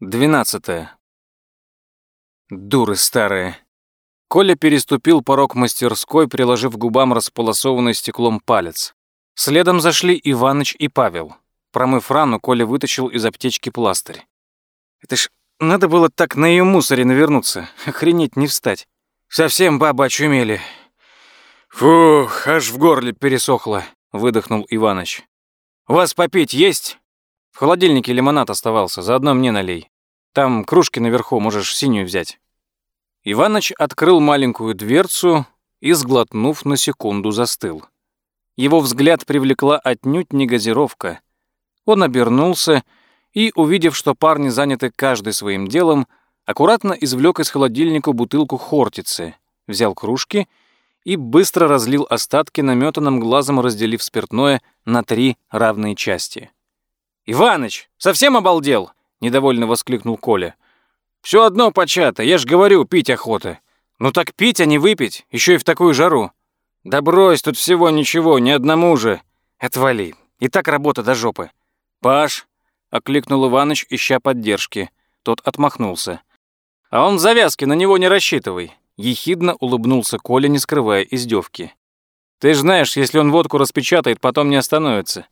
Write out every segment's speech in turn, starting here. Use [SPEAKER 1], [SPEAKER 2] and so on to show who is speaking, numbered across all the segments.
[SPEAKER 1] 12. Дуры старые. Коля переступил порог мастерской, приложив к губам располосованный стеклом палец. Следом зашли Иваныч и Павел. Промыв рану, Коля вытащил из аптечки пластырь. Это ж надо было так на ее мусоре навернуться. Охренеть не встать. Совсем баба очумели. Фух, аж в горле пересохло, выдохнул Иваныч. У вас попить есть? В холодильнике лимонад оставался, заодно мне налей. Там кружки наверху, можешь синюю взять». Иваныч открыл маленькую дверцу и, сглотнув, на секунду застыл. Его взгляд привлекла отнюдь не газировка. Он обернулся и, увидев, что парни заняты каждый своим делом, аккуратно извлек из холодильника бутылку хортицы, взял кружки и быстро разлил остатки, наметанным глазом разделив спиртное на три равные части. «Иваныч, совсем обалдел?» — недовольно воскликнул Коля. «Все одно почато, я ж говорю, пить охота. Ну так пить, а не выпить, еще и в такую жару. Да брось, тут всего ничего, ни одному же. Отвали, и так работа до жопы». «Паш!» — окликнул Иваныч, ища поддержки. Тот отмахнулся. «А он в завязке, на него не рассчитывай». Ехидно улыбнулся Коля, не скрывая издевки. «Ты ж знаешь, если он водку распечатает, потом не остановится.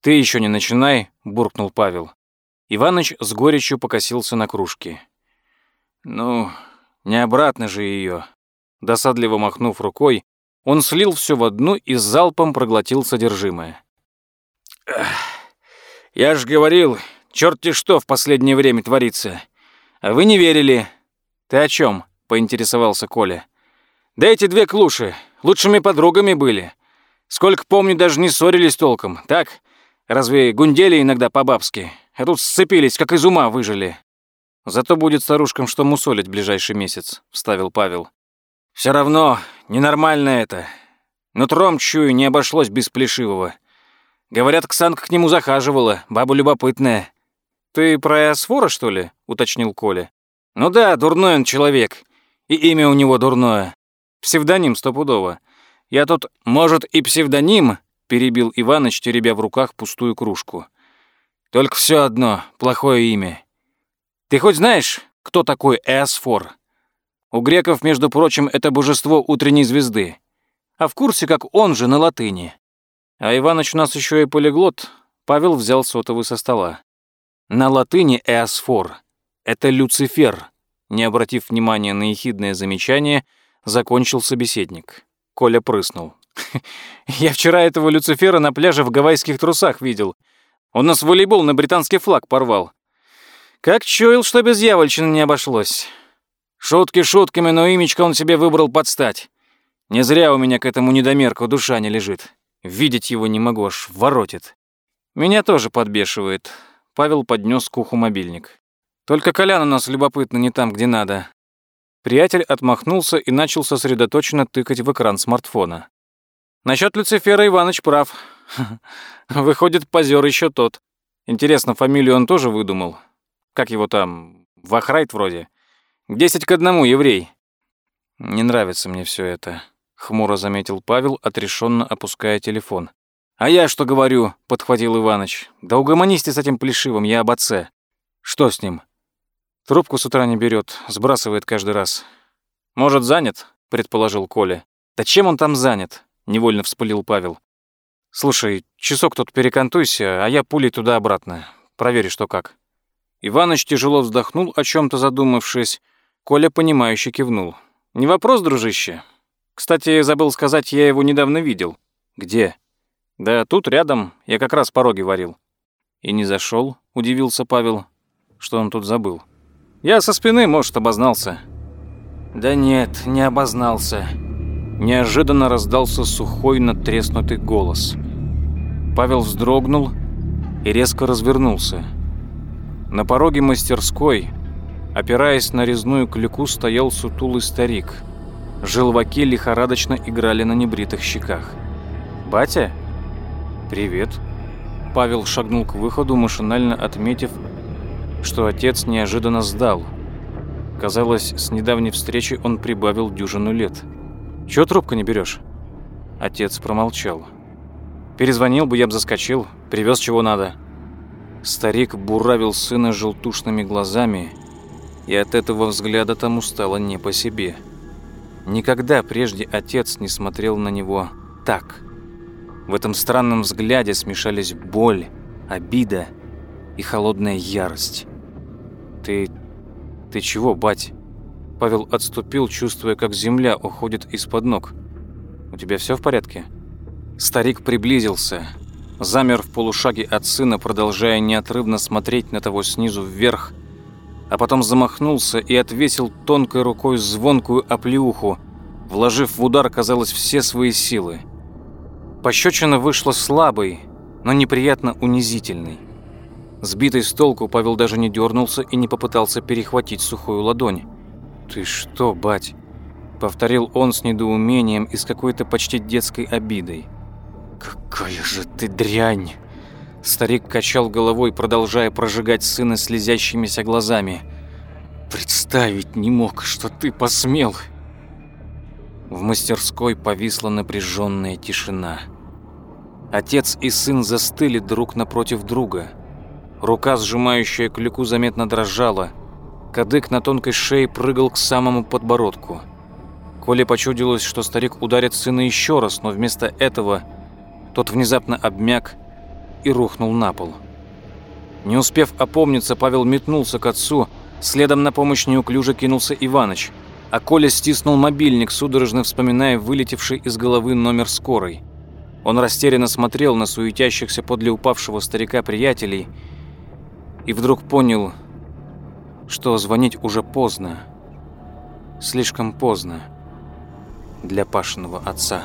[SPEAKER 1] «Ты еще не начинай», — буркнул Павел. Иваныч с горечью покосился на кружки. «Ну, не обратно же ее. Досадливо махнув рукой, он слил все в одну и с залпом проглотил содержимое. «Я ж говорил, черти что в последнее время творится. А вы не верили». «Ты о чем? поинтересовался Коля. «Да эти две клуши лучшими подругами были. Сколько помню, даже не ссорились толком, так? Разве гундели иногда по-бабски? А тут сцепились, как из ума выжили. Зато будет старушкам что мусолить ближайший месяц», — вставил Павел. Все равно ненормально это. Нутром чую, не обошлось без плешивого. Говорят, Ксанка к нему захаживала, баба любопытная. «Ты про Асфора, что ли?» — уточнил Коля. «Ну да, дурной он человек. И имя у него дурное. Псевдоним стопудово. Я тут, может, и псевдоним, перебил Иваныч, теребя в руках пустую кружку. Только все одно, плохое имя. Ты хоть знаешь, кто такой Эосфор? У греков, между прочим, это божество утренней звезды. А в курсе, как он же на латыни. А Иваныч у нас еще и полиглот. Павел взял сотовый со стола. На латыни Эосфор — это Люцифер. Не обратив внимания на ехидное замечание, закончил собеседник. Коля прыснул. Я вчера этого Люцифера на пляже в гавайских трусах видел. Он нас волейбол на британский флаг порвал. Как чуял, что без дьявольщины не обошлось. Шутки шутками, но имечко он себе выбрал подстать. Не зря у меня к этому недомерку душа не лежит. Видеть его не могу, аж воротит. Меня тоже подбешивает. Павел поднес к уху мобильник. Только Колян у нас любопытно не там, где надо. Приятель отмахнулся и начал сосредоточенно тыкать в экран смартфона. Насчет Люцифера Иваныч прав. Выходит, позер еще тот. Интересно, фамилию он тоже выдумал? Как его там? Вахрайт вроде. Десять к одному, еврей. Не нравится мне все это, хмуро заметил Павел, отрешенно опуская телефон. А я что говорю, подхватил Иваныч. Да угомонись с этим плешивым, я об отце. Что с ним? Трубку с утра не берет, сбрасывает каждый раз. Может, занят? предположил Коля. Да чем он там занят? Невольно вспылил Павел. «Слушай, часок тут перекантуйся, а я пулей туда-обратно. Проверь, что как». Иваныч тяжело вздохнул, о чем то задумавшись. Коля, понимающе кивнул. «Не вопрос, дружище. Кстати, забыл сказать, я его недавно видел». «Где?» «Да тут, рядом. Я как раз пороги варил». «И не зашел, удивился Павел. «Что он тут забыл?» «Я со спины, может, обознался». «Да нет, не обознался». Неожиданно раздался сухой надтреснутый голос. Павел вздрогнул и резко развернулся. На пороге мастерской, опираясь на резную клюку, стоял сутулый старик. Желваки лихорадочно играли на небритых щеках. «Батя?» «Привет». Павел шагнул к выходу, машинально отметив, что отец неожиданно сдал. Казалось, с недавней встречи он прибавил дюжину лет. «Привет». Чего трубку не берешь? Отец промолчал. Перезвонил бы, я бы заскочил, привез чего надо. Старик буравил сына желтушными глазами, и от этого взгляда тому стало не по себе. Никогда прежде отец не смотрел на него так. В этом странном взгляде смешались боль, обида и холодная ярость. «Ты... ты чего, бать?» Павел отступил, чувствуя, как земля уходит из-под ног. «У тебя все в порядке?» Старик приблизился, замер в полушаге от сына, продолжая неотрывно смотреть на того снизу вверх, а потом замахнулся и отвесил тонкой рукой звонкую оплеуху, вложив в удар, казалось, все свои силы. Пощечина вышла слабой, но неприятно унизительной. Сбитый с толку, Павел даже не дернулся и не попытался перехватить сухую ладонь. «Ты что, бать?» — повторил он с недоумением и с какой-то почти детской обидой. «Какая же ты дрянь!» Старик качал головой, продолжая прожигать сына слезящимися глазами. «Представить не мог, что ты посмел!» В мастерской повисла напряженная тишина. Отец и сын застыли друг напротив друга. Рука, сжимающая клюку, заметно дрожала. Кадык на тонкой шее прыгал к самому подбородку. Коле почудилось, что старик ударит сына еще раз, но вместо этого тот внезапно обмяк и рухнул на пол. Не успев опомниться, Павел метнулся к отцу, следом на помощь неуклюже кинулся Иваныч, а Коля стиснул мобильник, судорожно вспоминая вылетевший из головы номер скорой. Он растерянно смотрел на суетящихся подле упавшего старика приятелей и вдруг понял, что звонить уже поздно. Слишком поздно для Пашиного отца.